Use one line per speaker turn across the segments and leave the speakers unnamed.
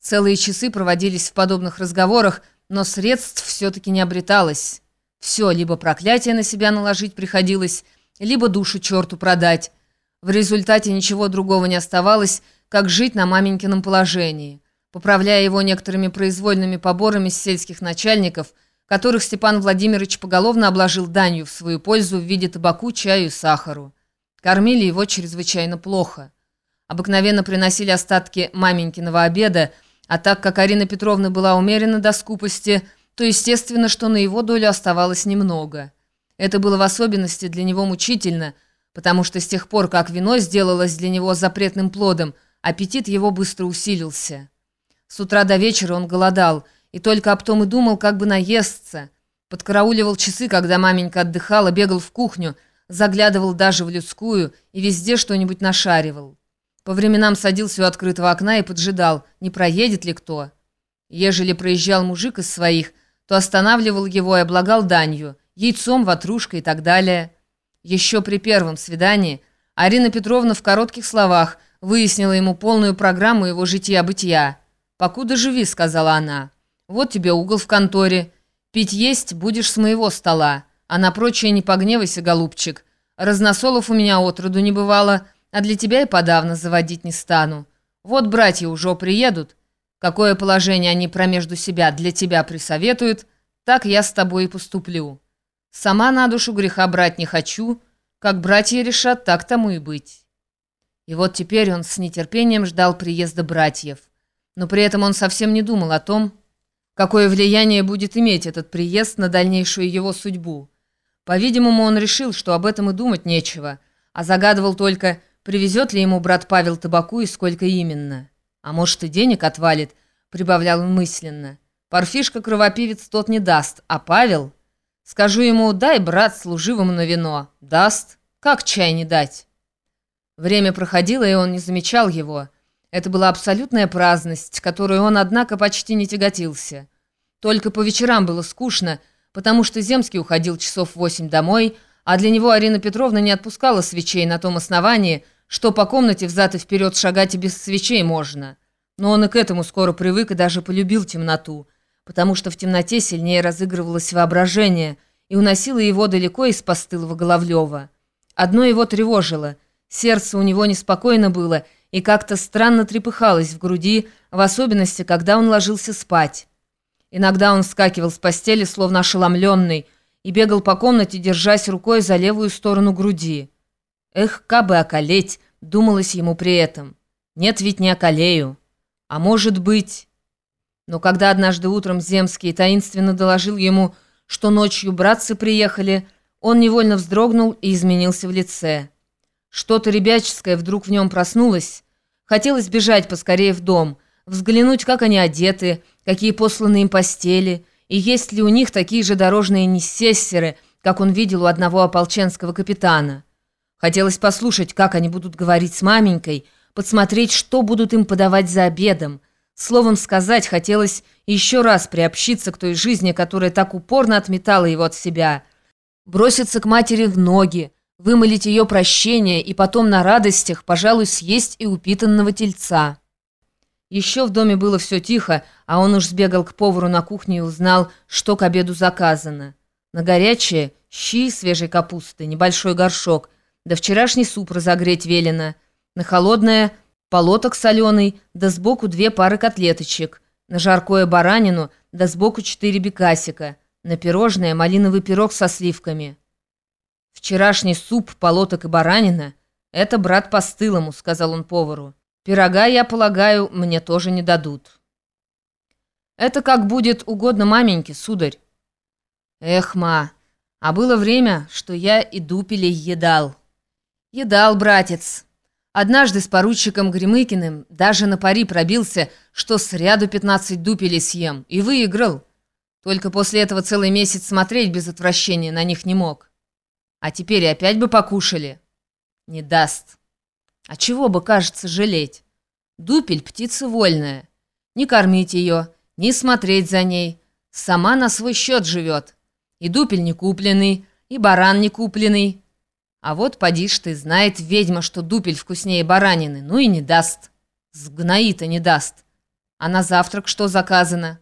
Целые часы проводились в подобных разговорах, но средств все-таки не обреталось. Все, либо проклятие на себя наложить приходилось, либо душу черту продать. В результате ничего другого не оставалось, как жить на маменькином положении, поправляя его некоторыми произвольными поборами с сельских начальников, которых Степан Владимирович поголовно обложил данью в свою пользу в виде табаку, чаю и сахару. Кормили его чрезвычайно плохо. Обыкновенно приносили остатки маменькиного обеда, а так как Арина Петровна была умерена до скупости, то естественно, что на его долю оставалось немного. Это было в особенности для него мучительно, потому что с тех пор, как вино сделалось для него запретным плодом, аппетит его быстро усилился. С утра до вечера он голодал, и только об том и думал, как бы наесться. Подкарауливал часы, когда маменька отдыхала, бегал в кухню, заглядывал даже в людскую и везде что-нибудь нашаривал. По временам садился у открытого окна и поджидал, не проедет ли кто. Ежели проезжал мужик из своих, то останавливал его и облагал данью, яйцом, ватрушкой и так далее. Еще при первом свидании Арина Петровна в коротких словах выяснила ему полную программу его жития-бытия. «Покуда живи», — сказала она. «Вот тебе угол в конторе. Пить есть будешь с моего стола, а на прочее не погневайся, голубчик. Разносолов у меня отроду не бывало» а для тебя и подавно заводить не стану. Вот братья уже приедут. Какое положение они промежду себя для тебя присоветуют, так я с тобой и поступлю. Сама на душу греха брать не хочу, как братья решат, так тому и быть». И вот теперь он с нетерпением ждал приезда братьев. Но при этом он совсем не думал о том, какое влияние будет иметь этот приезд на дальнейшую его судьбу. По-видимому, он решил, что об этом и думать нечего, а загадывал только привезет ли ему брат Павел табаку и сколько именно. А может и денег отвалит, прибавлял он мысленно. Парфишка-кровопивец тот не даст, а Павел... Скажу ему, дай, брат, служивому на вино. Даст. Как чай не дать? Время проходило, и он не замечал его. Это была абсолютная праздность, которую он, однако, почти не тяготился. Только по вечерам было скучно, потому что Земский уходил часов восемь домой, а для него Арина Петровна не отпускала свечей на том основании, что по комнате взад и вперед шагать и без свечей можно. Но он и к этому скоро привык и даже полюбил темноту, потому что в темноте сильнее разыгрывалось воображение и уносило его далеко из постылого Головлева. Одно его тревожило, сердце у него неспокойно было и как-то странно трепыхалось в груди, в особенности, когда он ложился спать. Иногда он вскакивал с постели, словно ошеломленный, и бегал по комнате, держась рукой за левую сторону груди. Эх, кабы околеть, думалось ему при этом. Нет, ведь не околею. А может быть... Но когда однажды утром Земский таинственно доложил ему, что ночью братцы приехали, он невольно вздрогнул и изменился в лице. Что-то ребяческое вдруг в нем проснулось. Хотелось бежать поскорее в дом, взглянуть, как они одеты, какие посланы им постели, и есть ли у них такие же дорожные нессессеры, как он видел у одного ополченского капитана. Хотелось послушать, как они будут говорить с маменькой, подсмотреть, что будут им подавать за обедом. Словом сказать, хотелось еще раз приобщиться к той жизни, которая так упорно отметала его от себя. Броситься к матери в ноги, вымолить ее прощение и потом на радостях, пожалуй, съесть и упитанного тельца. Еще в доме было все тихо, а он уж сбегал к повару на кухню и узнал, что к обеду заказано. На горячее – щи свежей капусты, небольшой горшок – да вчерашний суп разогреть велено. На холодное полоток соленый, да сбоку две пары котлеточек. На жаркое баранину, да сбоку четыре бекасика. На пирожное малиновый пирог со сливками. «Вчерашний суп, полоток и баранина — это брат по стылому», — сказал он повару. «Пирога, я полагаю, мне тоже не дадут». «Это как будет угодно маменьке, сударь». «Эх, ма, а было время, что я и дупелей едал». «Едал, братец. Однажды с поручиком Гремыкиным даже на пари пробился, что сряду пятнадцать дупелей съем, и выиграл. Только после этого целый месяц смотреть без отвращения на них не мог. А теперь опять бы покушали. Не даст. А чего бы, кажется, жалеть? Дупель — птица вольная. Не кормить ее, не смотреть за ней. Сама на свой счет живет. И дупель не купленный, и баран не купленный. А вот поди ж ты, знает ведьма, что дупель вкуснее баранины, ну и не даст. Сгноит и не даст. А на завтрак что заказано?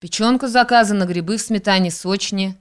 Печенка заказана, грибы в сметане сочнее.